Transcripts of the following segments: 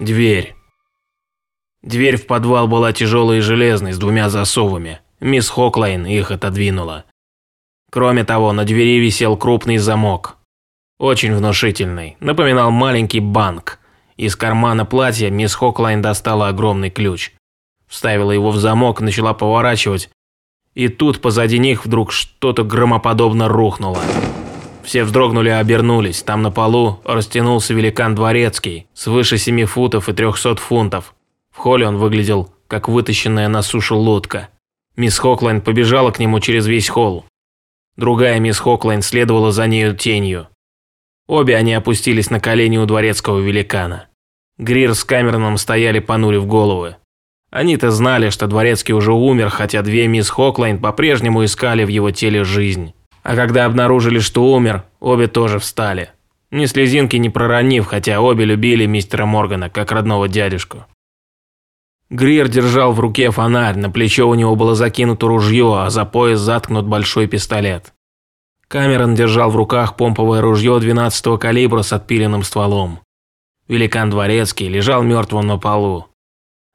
Дверь. Дверь в подвал была тяжелой и железной, с двумя засовами. Мисс Хоклайн их отодвинула. Кроме того, на двери висел крупный замок. Очень внушительный, напоминал маленький банк. Из кармана платья мисс Хоклайн достала огромный ключ. Вставила его в замок, начала поворачивать. И тут позади них вдруг что-то громоподобно рухнуло. Все вздрогнули и обернулись. Там на полу растянулся великан дворецкий, свыше 7 футов и 300 фунтов. В холле он выглядел, как вытащенная на сушу лодка. Мисс Хоклайн побежала к нему через весь холл. Другая мисс Хоклайн следовала за нею тенью. Обе они опустились на колени у дворецкого великана. Грир с Камероном стояли понурив головы. Они-то знали, что дворецкий уже умер, хотя две мисс Хоклайн по-прежнему искали в его теле жизнь. А когда обнаружили, что умер, обе тоже встали. Ни слезинки не проронив, хотя обе любили мистера Моргана, как родного дядюшку. Грир держал в руке фонарь, на плечо у него было закинуто ружье, а за пояс заткнут большой пистолет. Камерон держал в руках помповое ружье 12-го калибра с отпиленным стволом. Великан Дворецкий лежал мертвым на полу.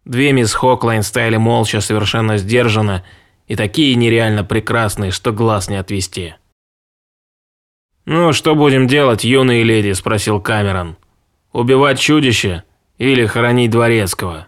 Две мисс Хоклайн стояли молча, совершенно сдержанно, и такие нереально прекрасные, что глаз не отвести. «Ну, что будем делать, юные леди?» – спросил Камерон. «Убивать чудище или хоронить Дворецкого?»